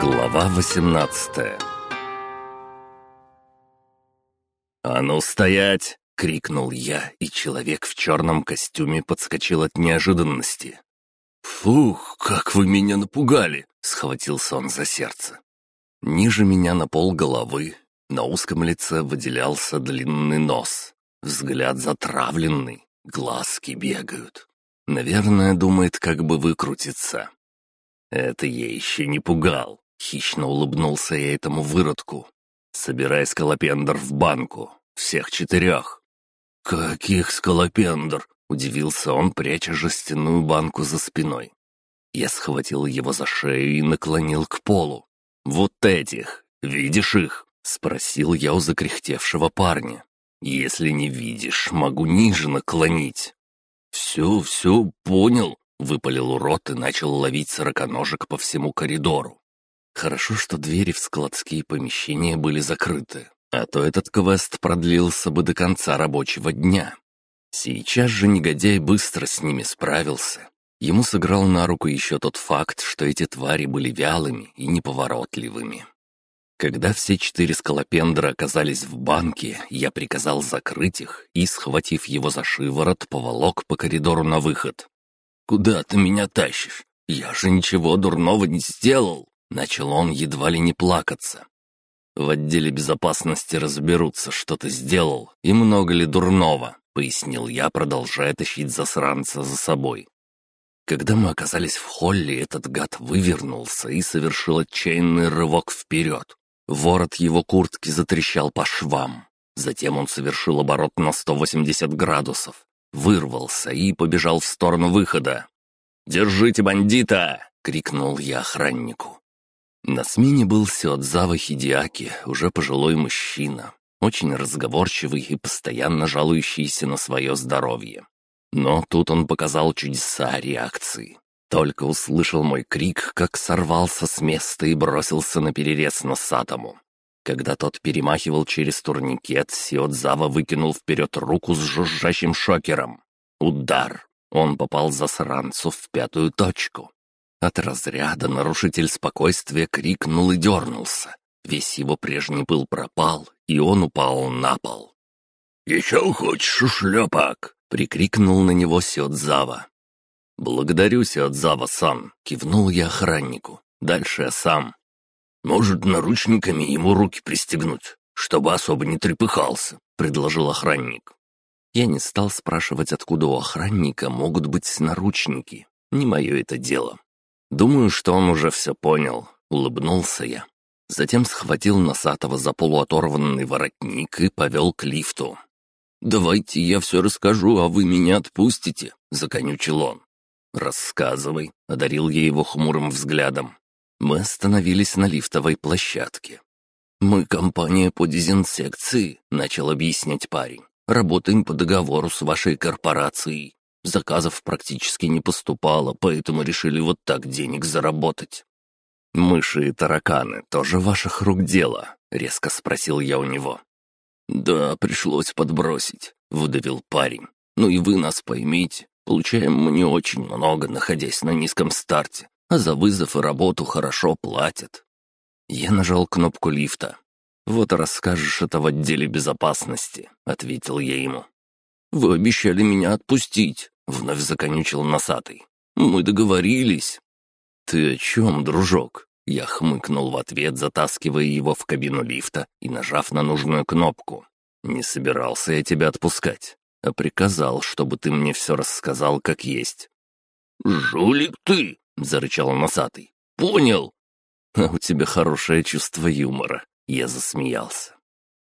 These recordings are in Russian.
Глава 18 «А ну стоять!» — крикнул я, и человек в черном костюме подскочил от неожиданности. «Фух, как вы меня напугали!» — схватился он за сердце. Ниже меня на пол головы, на узком лице выделялся длинный нос, взгляд затравленный, глазки бегают. Наверное, думает, как бы выкрутиться. Это я еще не пугал. Хищно улыбнулся я этому выродку. «Собирай скалопендр в банку. Всех четырех». «Каких скалопендр?» — удивился он, пряча жестяную банку за спиной. Я схватил его за шею и наклонил к полу. «Вот этих! Видишь их?» — спросил я у закряхтевшего парня. «Если не видишь, могу ниже наклонить». «Все, все, понял», — выпалил урод и начал ловить сороконожек по всему коридору. Хорошо, что двери в складские помещения были закрыты, а то этот квест продлился бы до конца рабочего дня. Сейчас же негодяй быстро с ними справился. Ему сыграл на руку еще тот факт, что эти твари были вялыми и неповоротливыми. Когда все четыре скалопендра оказались в банке, я приказал закрыть их и, схватив его за шиворот, поволок по коридору на выход. «Куда ты меня тащишь? Я же ничего дурного не сделал!» Начал он едва ли не плакаться. «В отделе безопасности разберутся, что ты сделал и много ли дурного», — пояснил я, продолжая тащить засранца за собой. Когда мы оказались в холле, этот гад вывернулся и совершил отчаянный рывок вперед. Ворот его куртки затрещал по швам. Затем он совершил оборот на 180 градусов, вырвался и побежал в сторону выхода. «Держите бандита!» — крикнул я охраннику. На смене был Сиодзава Хидиаки, уже пожилой мужчина, очень разговорчивый и постоянно жалующийся на свое здоровье. Но тут он показал чудеса реакции. Только услышал мой крик, как сорвался с места и бросился на перерез Носатому. Когда тот перемахивал через турникет, Сиодзава выкинул вперед руку с жужжащим шокером. Удар! Он попал засранцу в пятую точку. От разряда нарушитель спокойствия крикнул и дернулся. Весь его прежний пыл пропал, и он упал на пол. «Еще хочешь, ушлепок?» — прикрикнул на него Сиотзава. «Благодарю, Сиотзава-сан», — кивнул я охраннику. «Дальше я сам». «Может, наручниками ему руки пристегнуть, чтобы особо не трепыхался», — предложил охранник. Я не стал спрашивать, откуда у охранника могут быть наручники. Не мое это дело. Думаю, что он уже все понял. Улыбнулся я. Затем схватил Носатого за полуоторванный воротник и повел к лифту. «Давайте я все расскажу, а вы меня отпустите», — законючил он. «Рассказывай», — одарил я его хмурым взглядом. Мы остановились на лифтовой площадке. «Мы компания по дезинсекции», — начал объяснять парень. «Работаем по договору с вашей корпорацией. Заказов практически не поступало, поэтому решили вот так денег заработать. «Мыши и тараканы тоже ваших рук дело?» — резко спросил я у него. «Да, пришлось подбросить», — выдавил парень. «Ну и вы нас поймите. Получаем мы не очень много, находясь на низком старте, а за вызов и работу хорошо платят». Я нажал кнопку лифта. «Вот расскажешь это в отделе безопасности», — ответил я ему. «Вы обещали меня отпустить», — вновь законючил носатый. «Мы договорились». «Ты о чем, дружок?» Я хмыкнул в ответ, затаскивая его в кабину лифта и нажав на нужную кнопку. «Не собирался я тебя отпускать, а приказал, чтобы ты мне все рассказал как есть». «Жулик ты!» — зарычал носатый. «Понял!» «А у тебя хорошее чувство юмора», — я засмеялся.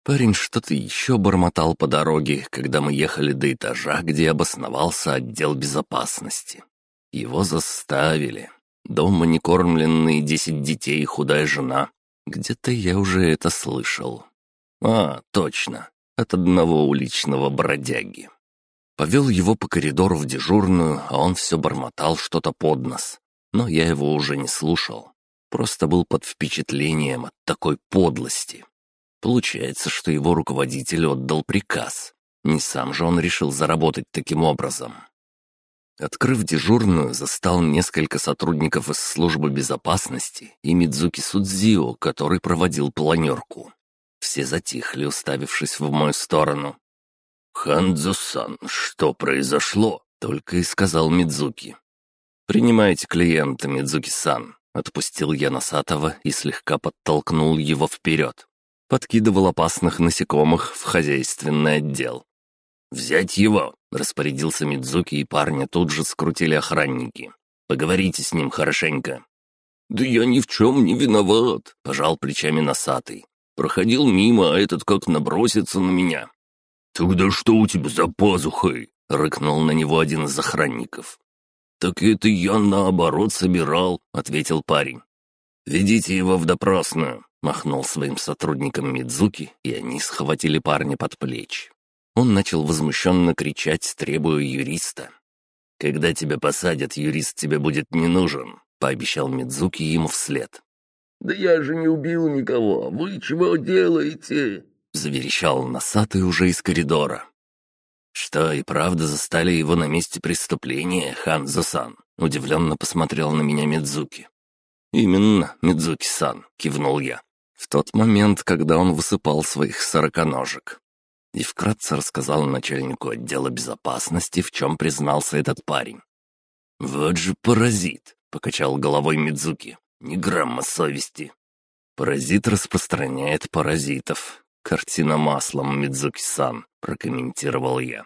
Парень что-то еще бормотал по дороге, когда мы ехали до этажа, где обосновался отдел безопасности. Его заставили. Дома некормленные десять детей и худая жена. Где-то я уже это слышал. А, точно, от одного уличного бродяги. Повел его по коридору в дежурную, а он все бормотал что-то под нос. Но я его уже не слушал. Просто был под впечатлением от такой подлости. Получается, что его руководитель отдал приказ. Не сам же он решил заработать таким образом. Открыв дежурную, застал несколько сотрудников из службы безопасности и Мидзуки Судзио, который проводил планерку. Все затихли, уставившись в мою сторону. «Ханзо-сан, что произошло?» — только и сказал Мидзуки. «Принимайте клиента, Мидзуки-сан», — отпустил я Носатого и слегка подтолкнул его вперед. Подкидывал опасных насекомых в хозяйственный отдел. «Взять его!» — распорядился Мидзуки, и парня тут же скрутили охранники. «Поговорите с ним хорошенько». «Да я ни в чем не виноват», — пожал плечами носатый. «Проходил мимо, а этот как набросится на меня». «Тогда что у тебя за пазухой?» — рыкнул на него один из охранников. «Так это я наоборот собирал», — ответил парень. «Ведите его в допросную», — махнул своим сотрудникам Мидзуки, и они схватили парня под плечи. Он начал возмущенно кричать, требуя юриста. «Когда тебя посадят, юрист тебе будет не нужен», — пообещал Мидзуки ему вслед. «Да я же не убил никого, вы чего делаете?» — заверещал носатый уже из коридора. «Что, и правда застали его на месте преступления, Ханзо-сан?» — удивленно посмотрел на меня Мидзуки. «Именно, Мидзуки-сан», — кивнул я. В тот момент, когда он высыпал своих сороконожек и вкратце рассказал начальнику отдела безопасности, в чем признался этот парень. «Вот же паразит!» — покачал головой Мидзуки. «Ни грамма совести!» «Паразит распространяет паразитов. Картина маслом, Мидзуки-сан», — прокомментировал я.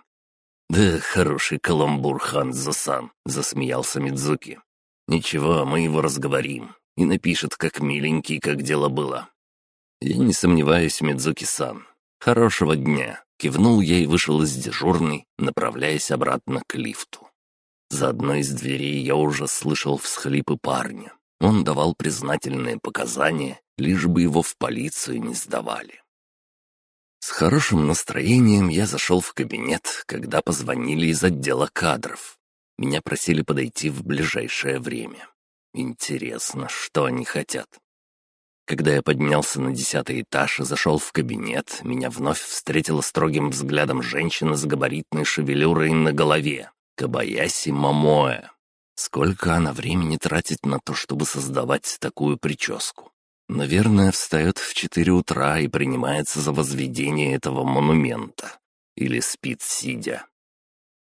«Да, хороший каламбур, Ханзо-сан», — засмеялся Мидзуки. «Ничего, мы его разговорим. И напишет, как миленький, как дело было». «Я не сомневаюсь, Мидзуки-сан. «Хорошего дня!» — кивнул я и вышел из дежурной, направляясь обратно к лифту. За одной из дверей я уже слышал всхлипы парня. Он давал признательные показания, лишь бы его в полицию не сдавали. С хорошим настроением я зашел в кабинет, когда позвонили из отдела кадров. Меня просили подойти в ближайшее время. Интересно, что они хотят. Когда я поднялся на десятый этаж и зашел в кабинет, меня вновь встретила строгим взглядом женщина с габаритной шевелюрой на голове. Кабаяси Мамоэ. Сколько она времени тратит на то, чтобы создавать такую прическу? Наверное, встает в четыре утра и принимается за возведение этого монумента. Или спит сидя.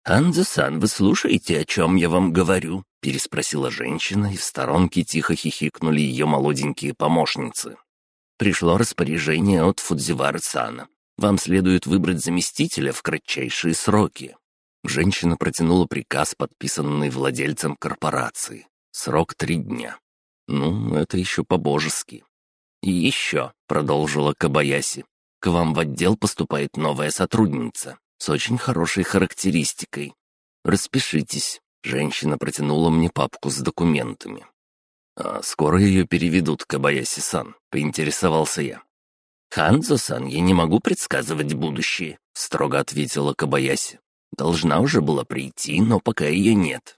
«Анзо-сан, вы слушаете, о чем я вам говорю?» — переспросила женщина, и в сторонке тихо хихикнули ее молоденькие помощницы. «Пришло распоряжение от Фудзивара-сана. Вам следует выбрать заместителя в кратчайшие сроки». Женщина протянула приказ, подписанный владельцем корпорации. Срок три дня. Ну, это еще по-божески. «И еще», — продолжила Кабаяси, — «к вам в отдел поступает новая сотрудница с очень хорошей характеристикой. Распишитесь». Женщина протянула мне папку с документами. «А скоро ее переведут, Кабаяси-сан», — поинтересовался я. «Ханзо-сан, я не могу предсказывать будущее», — строго ответила Кабаяси. «Должна уже была прийти, но пока ее нет».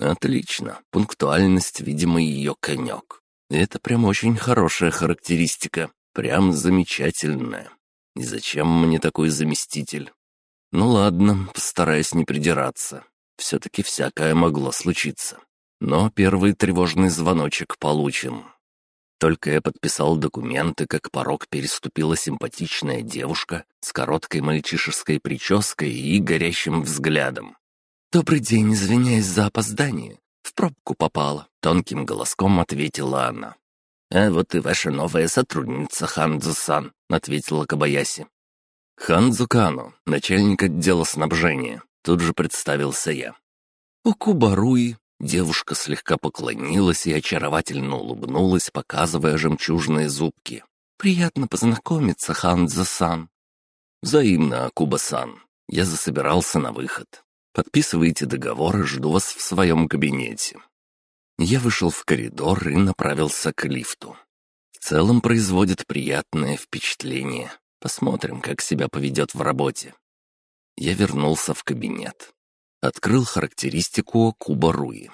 «Отлично. Пунктуальность, видимо, ее конек. Это прям очень хорошая характеристика. Прям замечательная. И зачем мне такой заместитель? Ну ладно, постараюсь не придираться. Все-таки всякое могло случиться. Но первый тревожный звоночек получен. Только я подписал документы, как порог переступила симпатичная девушка с короткой мальчишеской прической и горящим взглядом. «Добрый день, извиняюсь за опоздание. В пробку попала», — тонким голоском ответила она. «А вот и ваша новая сотрудница, Ханзо-сан», — ответила Кабаяси. «Ханзукану, начальник отдела снабжения», — тут же представился я. «Укубаруи», — девушка слегка поклонилась и очаровательно улыбнулась, показывая жемчужные зубки. «Приятно познакомиться, Ханзо-сан». «Взаимно, Акуба-сан. Я засобирался на выход. Подписывайте договор и жду вас в своем кабинете». Я вышел в коридор и направился к лифту. В целом производит приятное впечатление. Посмотрим, как себя поведет в работе. Я вернулся в кабинет. Открыл характеристику Куба Руи.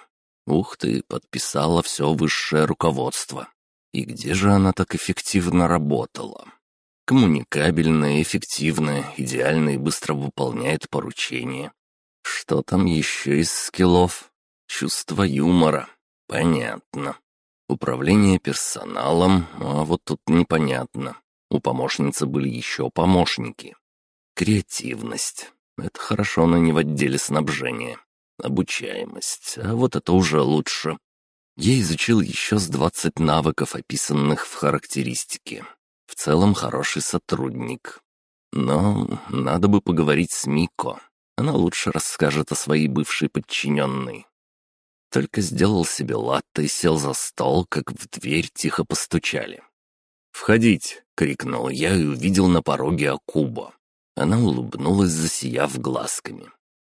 Ух ты, подписала все высшее руководство. И где же она так эффективно работала? Коммуникабельная, эффективная, идеально и быстро выполняет поручения. Что там еще из скиллов? Чувство юмора. Понятно. Управление персоналом, а вот тут непонятно. У помощницы были еще помощники. Креативность. Это хорошо, но не в отделе снабжения. Обучаемость. А вот это уже лучше. Я изучил еще с 20 навыков, описанных в характеристике. В целом хороший сотрудник. Но надо бы поговорить с Мико. Она лучше расскажет о своей бывшей подчиненной. Только сделал себе латте и сел за стол, как в дверь тихо постучали. «Входить!» — крикнул я и увидел на пороге Акуба. Она улыбнулась, засияв глазками.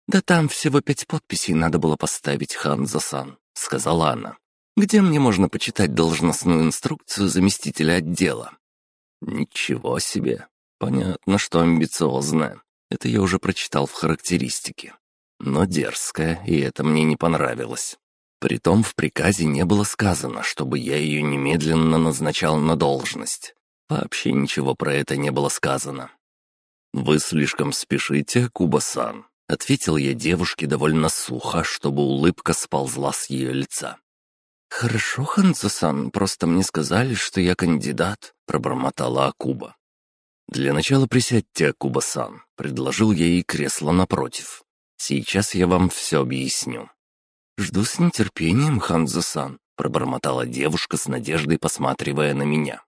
«Да там всего пять подписей надо было поставить, Ханзо-сан», — сказала она. «Где мне можно почитать должностную инструкцию заместителя отдела?» «Ничего себе! Понятно, что амбициозная. Это я уже прочитал в характеристике. Но дерзкая, и это мне не понравилось. Притом в приказе не было сказано, чтобы я ее немедленно назначал на должность. Вообще ничего про это не было сказано. «Вы слишком спешите, Куба-сан», — ответил я девушке довольно сухо, чтобы улыбка сползла с ее лица. «Хорошо, Ханцо-сан, просто мне сказали, что я кандидат», — пробормотала Акуба. «Для начала присядьте, Акуба-сан», — предложил я ей кресло напротив. «Сейчас я вам все объясню». «Жду с нетерпением, Ханзо-сан», — пробормотала девушка с надеждой, посматривая на меня.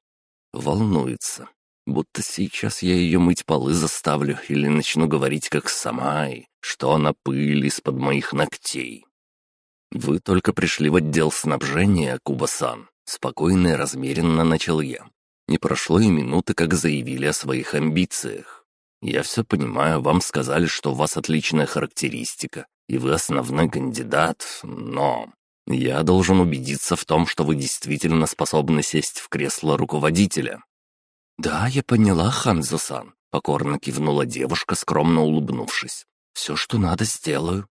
Волнуется. Будто сейчас я ее мыть полы заставлю или начну говорить как сама, и что она пыль из-под моих ногтей. «Вы только пришли в отдел снабжения, Куба-сан», — спокойно и размеренно начал я. Не прошло и минуты, как заявили о своих амбициях. Я все понимаю, вам сказали, что у вас отличная характеристика, и вы основной кандидат, но... Я должен убедиться в том, что вы действительно способны сесть в кресло руководителя». «Да, я поняла, Ханзо-сан», — покорно кивнула девушка, скромно улыбнувшись. «Все, что надо, сделаю».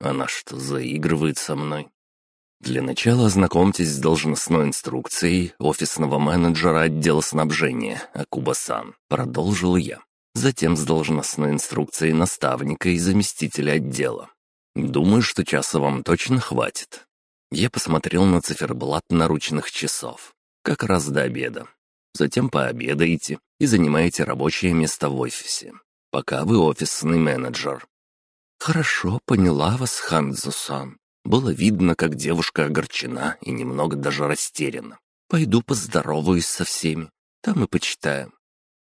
«Она что, заигрывает со мной?» «Для начала ознакомьтесь с должностной инструкцией офисного менеджера отдела снабжения Акуба-сан», — продолжил я. Затем с должностной инструкцией наставника и заместителя отдела. Думаю, что часа вам точно хватит. Я посмотрел на циферблат наручных часов. Как раз до обеда. Затем пообедаете и занимаете рабочее место в офисе. Пока вы офисный менеджер. Хорошо, поняла вас, Ханзо-сан. Было видно, как девушка огорчена и немного даже растеряна. Пойду поздороваюсь со всеми. Там и почитаем.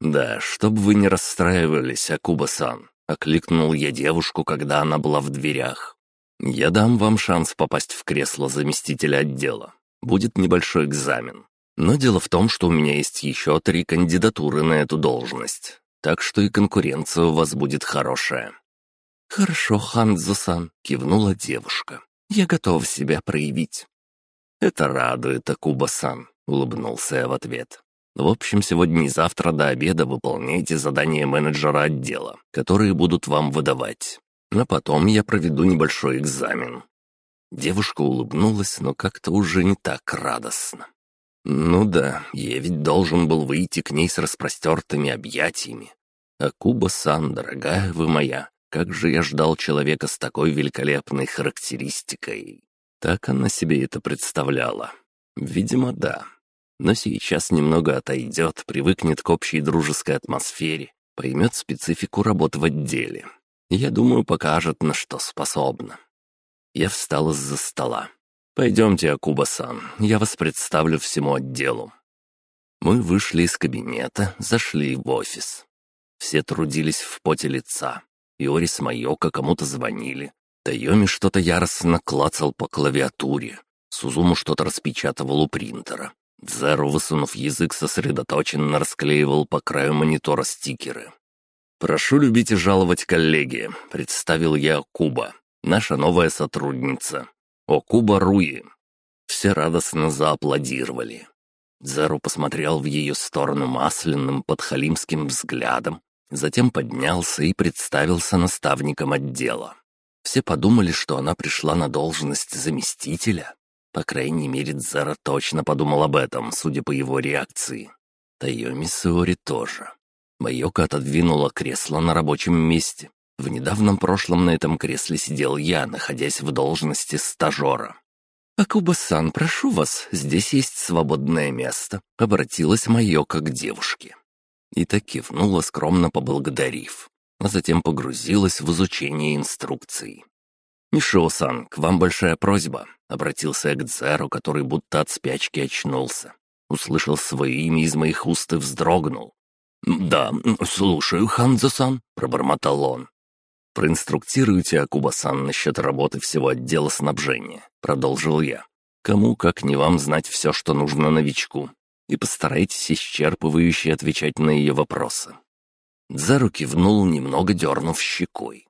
Да, чтобы вы не расстраивались, Акуба-сан. Окликнул я девушку, когда она была в дверях. «Я дам вам шанс попасть в кресло заместителя отдела. Будет небольшой экзамен. Но дело в том, что у меня есть еще три кандидатуры на эту должность. Так что и конкуренция у вас будет хорошая». «Хорошо, Ханзо-сан», — кивнула девушка. «Я готов себя проявить». «Это радует, Акуба-сан», — улыбнулся я в ответ. В общем, сегодня и завтра до обеда выполняйте задания менеджера отдела, которые будут вам выдавать. А потом я проведу небольшой экзамен». Девушка улыбнулась, но как-то уже не так радостно. «Ну да, я ведь должен был выйти к ней с распростертыми объятиями. А Куба-сан, дорогая вы моя, как же я ждал человека с такой великолепной характеристикой». Так она себе это представляла. Видимо, да но сейчас немного отойдет, привыкнет к общей дружеской атмосфере, поймет специфику работы в отделе. Я думаю, покажет, на что способна. Я встал из-за стола. «Пойдемте, Акуба-сан, я вас представлю всему отделу». Мы вышли из кабинета, зашли в офис. Все трудились в поте лица. Иори с Майока кому-то звонили. Тайоми что-то яростно клацал по клавиатуре. Сузуму что-то распечатывал у принтера. Дзеру, высунув язык, сосредоточенно расклеивал по краю монитора стикеры. «Прошу любить и жаловать, коллеги», — представил я Куба, наша новая сотрудница. Окуба Руи. Все радостно зааплодировали. Дзеру посмотрел в ее сторону масляным подхалимским взглядом, затем поднялся и представился наставником отдела. Все подумали, что она пришла на должность заместителя. По крайней мере, Дзара точно подумал об этом, судя по его реакции. Тайоми Суори тоже. Майока отодвинула кресло на рабочем месте, В недавнем прошлом на этом кресле сидел я, находясь в должности стажера. «Акуба-сан, прошу вас, здесь есть свободное место», — обратилась Майока к девушке. И так кивнула, скромно поблагодарив, а затем погрузилась в изучение инструкций. «Мишо-сан, к вам большая просьба», — обратился я к Дзеру, который будто от спячки очнулся. Услышал свое имя из моих уст и вздрогнул. «Да, слушаю, Ханзо-сан», — пробормотал он. «Проинструктируйте Акуба-сан насчет работы всего отдела снабжения», — продолжил я. «Кому, как не вам, знать все, что нужно новичку, и постарайтесь исчерпывающе отвечать на ее вопросы». Дзару кивнул, немного дернув щекой.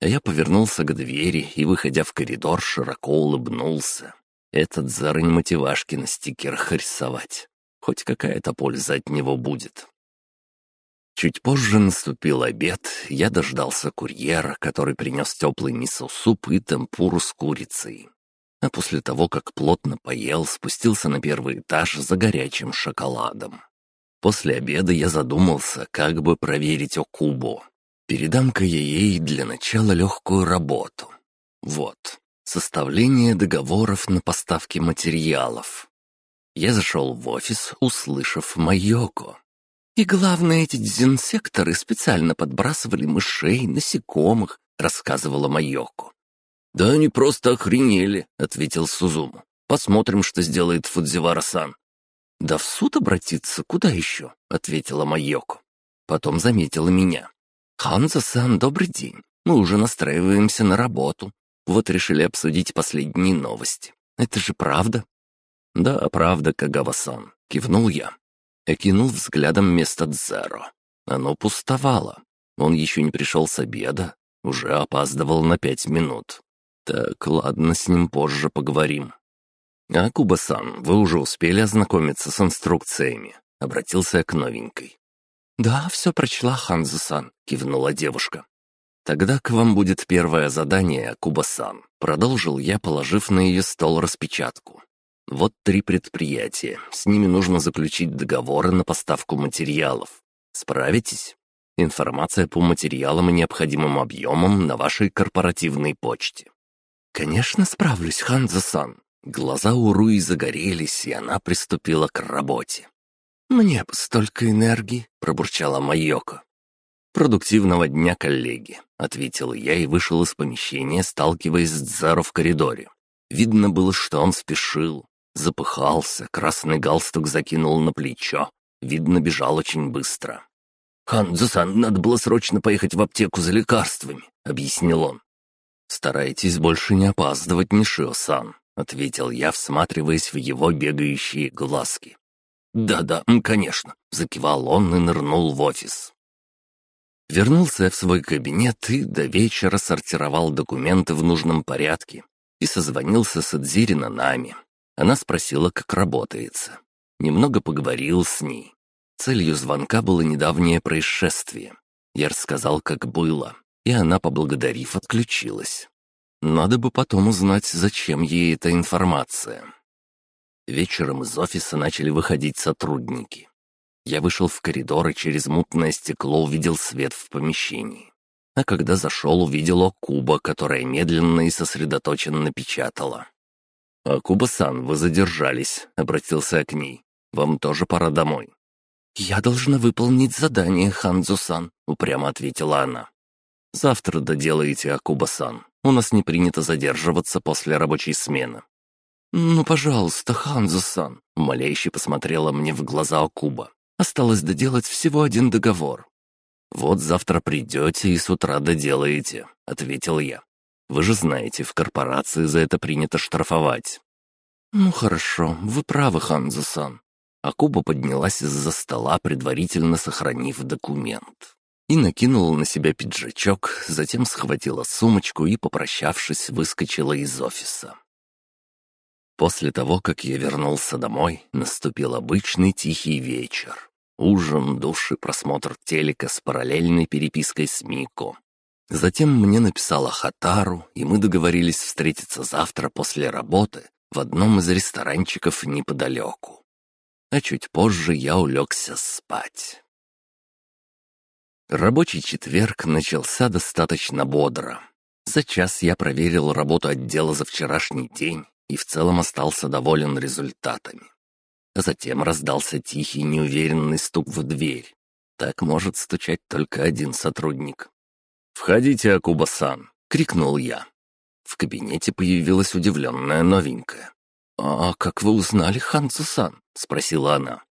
Я повернулся к двери и, выходя в коридор, широко улыбнулся. Этот Зара не мотивашки на стикерах рисовать. Хоть какая-то польза от него будет. Чуть позже наступил обед, я дождался курьера, который принес теплый мисо-суп и темпуру с курицей. А после того, как плотно поел, спустился на первый этаж за горячим шоколадом. После обеда я задумался, как бы проверить Окубо. Передам-ка я ей для начала легкую работу. Вот, составление договоров на поставки материалов. Я зашел в офис, услышав Майоко. И главное, эти дезинсекторы специально подбрасывали мышей, насекомых, рассказывала Майоко. «Да они просто охренели», — ответил Сузуму. «Посмотрим, что сделает Фудзивара-сан». «Да в суд обратиться, куда еще?» — ответила Майоко. Потом заметила меня. «Ханзо-сан, добрый день. Мы уже настраиваемся на работу. Вот решили обсудить последние новости. Это же правда?» «Да, правда, Кагава-сан», — кивнул я. Окинул взглядом место Дзеро. Оно пустовало. Он еще не пришел с обеда, уже опаздывал на пять минут. Так, ладно, с ним позже поговорим. «А, Куба-сан, вы уже успели ознакомиться с инструкциями?» — обратился я к новенькой. «Да, все прочла, Ханзу-сан», — кивнула девушка. «Тогда к вам будет первое задание, Куба-сан», — продолжил я, положив на ее стол распечатку. Вот три предприятия. С ними нужно заключить договоры на поставку материалов. Справитесь? Информация по материалам и необходимым объемам на вашей корпоративной почте. Конечно, справлюсь, Ханзо-сан. Глаза у Руи загорелись, и она приступила к работе. «Мне бы столько энергии», — пробурчала Майоко. «Продуктивного дня, коллеги», — ответил я и вышел из помещения, сталкиваясь с Дзаро в коридоре. Видно было, что он спешил. Запыхался, красный галстук закинул на плечо. Видно, бежал очень быстро. «Ханзо-сан, надо было срочно поехать в аптеку за лекарствами», — объяснил он. «Старайтесь больше не опаздывать, Нишио-сан», — ответил я, всматриваясь в его бегающие глазки. «Да-да, конечно», — закивал он и нырнул в офис. Вернулся я в свой кабинет и до вечера сортировал документы в нужном порядке и созвонился с Эдзири нами. Она спросила, как работается. Немного поговорил с ней. Целью звонка было недавнее происшествие. Я рассказал, как было, и она, поблагодарив, отключилась. Надо бы потом узнать, зачем ей эта информация. Вечером из офиса начали выходить сотрудники. Я вышел в коридор и через мутное стекло увидел свет в помещении. А когда зашел, увидел Окуба, которая медленно и сосредоточенно печатала. «Акуба-сан, вы задержались», — обратился к ней. «Вам тоже пора домой». «Я должна выполнить задание, Ханзу-сан», — упрямо ответила она. «Завтра доделаете, Акуба-сан. У нас не принято задерживаться после рабочей смены». «Ну, пожалуйста, Ханзу-сан», — умоляюще посмотрела мне в глаза Акуба. «Осталось доделать всего один договор». «Вот завтра придете и с утра доделаете», — ответил я. Вы же знаете, в корпорации за это принято штрафовать». «Ну хорошо, вы правы, Ханзо-сан». Акуба поднялась из-за стола, предварительно сохранив документ. И накинула на себя пиджачок, затем схватила сумочку и, попрощавшись, выскочила из офиса. После того, как я вернулся домой, наступил обычный тихий вечер. Ужин, душ и просмотр телека с параллельной перепиской с Мико. Затем мне написала Хатару, и мы договорились встретиться завтра после работы в одном из ресторанчиков неподалеку. А чуть позже я улегся спать. Рабочий четверг начался достаточно бодро. За час я проверил работу отдела за вчерашний день и в целом остался доволен результатами. А затем раздался тихий неуверенный стук в дверь. Так может стучать только один сотрудник. «Входите, Акуба-сан!» — крикнул я. В кабинете появилась удивленная новенькая. «А как вы узнали Ханцу-сан?» — спросила она.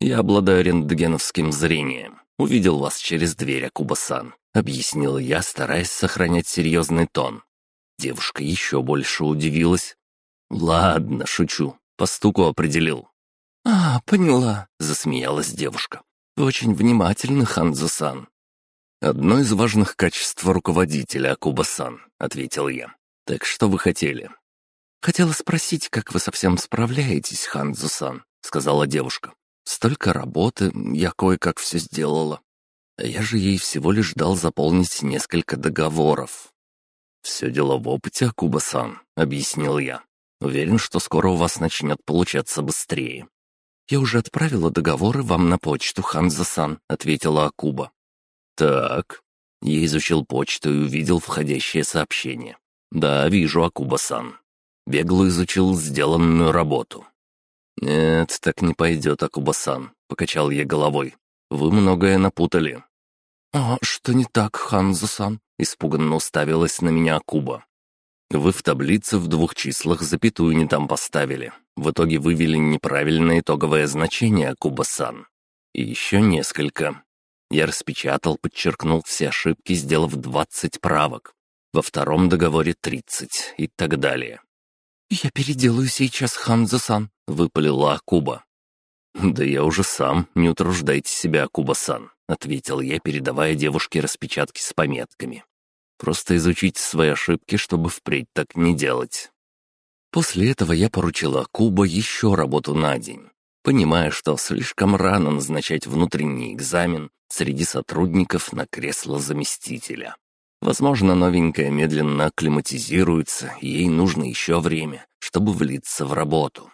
«Я обладаю рентгеновским зрением. Увидел вас через дверь, Акуба-сан», — объяснил я, стараясь сохранять серьезный тон. Девушка еще больше удивилась. «Ладно, шучу. По стуку определил». «А, поняла», — засмеялась девушка. «Вы очень внимательны, Ханзу-сан». «Одно из важных качеств руководителя, Акуба-сан», — ответил я. «Так что вы хотели?» «Хотела спросить, как вы совсем справляетесь, Ханзу-сан», — сказала девушка. «Столько работы, я кое-как все сделала. А я же ей всего лишь дал заполнить несколько договоров». «Все дело в опыте, Акуба-сан», — объяснил я. Уверен, что скоро у вас начнет получаться быстрее». «Я уже отправила договоры вам на почту, Ханзасан», — ответила Акуба. «Так». Я изучил почту и увидел входящее сообщение. «Да, вижу, Акуба-сан». Бегло изучил сделанную работу. «Нет, так не пойдет, Акуба-сан», — покачал я головой. «Вы многое напутали». «А что не так, Ханзасан?» — испуганно уставилась на меня Акуба. Вы в таблице в двух числах запятую не там поставили. В итоге вывели неправильное итоговое значение Кубасан. И еще несколько. Я распечатал, подчеркнул все ошибки, сделав 20 правок. Во втором договоре 30 и так далее. «Я переделаю сейчас, Ханзо-сан», — выпалила Акуба. «Да я уже сам, не утруждайте себя, Акуба-сан», — ответил я, передавая девушке распечатки с пометками. Просто изучить свои ошибки, чтобы впредь так не делать. После этого я поручила Куба еще работу на день, понимая, что слишком рано назначать внутренний экзамен среди сотрудников на кресло заместителя. Возможно, новенькая медленно акклиматизируется, ей нужно еще время, чтобы влиться в работу.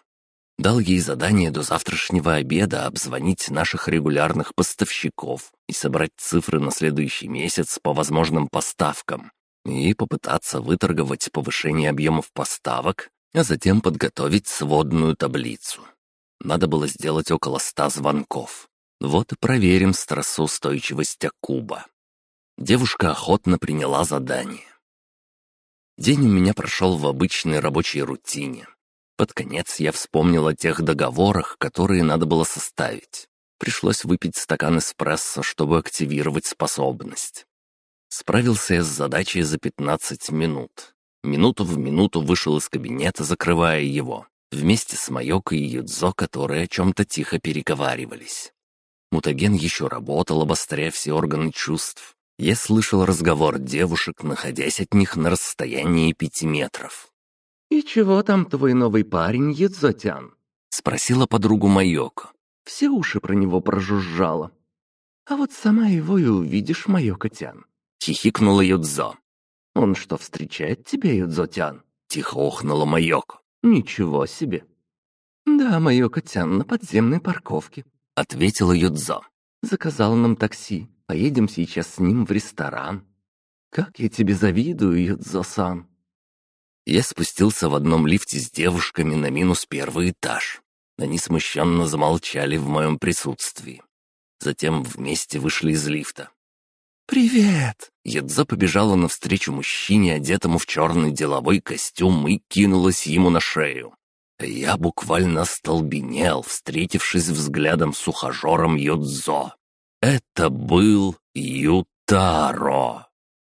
Дал ей задание до завтрашнего обеда обзвонить наших регулярных поставщиков и собрать цифры на следующий месяц по возможным поставкам и попытаться выторговать повышение объемов поставок, а затем подготовить сводную таблицу. Надо было сделать около ста звонков. Вот и проверим стрессоустойчивость Акуба. Девушка охотно приняла задание. День у меня прошел в обычной рабочей рутине. Под конец я вспомнил о тех договорах, которые надо было составить. Пришлось выпить стакан эспрессо, чтобы активировать способность. Справился я с задачей за 15 минут. Минуту в минуту вышел из кабинета, закрывая его, вместе с Майоко и Юдзо, которые о чем-то тихо переговаривались. Мутаген еще работал, обостряя все органы чувств. Я слышал разговор девушек, находясь от них на расстоянии пяти метров. «И чего там твой новый парень, Едзотян?» — спросила подругу Майоко. «Все уши про него прожужжало. А вот сама его и увидишь, Майоко-тян». Хихикнула Юдзо. «Он что, встречает тебя, Юдзотян?» Тихо охнула Майоко. «Ничего себе!» «Да, Майоко-тян, на подземной парковке», — ответила Юдзо. «Заказал нам такси. Поедем сейчас с ним в ресторан. Как я тебе завидую, Юдзо-сан!» Я спустился в одном лифте с девушками на минус первый этаж. Они смущенно замолчали в моем присутствии. Затем вместе вышли из лифта. «Привет!» Едза побежала навстречу мужчине, одетому в черный деловой костюм, и кинулась ему на шею. Я буквально остолбенел, встретившись взглядом с ухажером Юдзо. Это был Ютаро.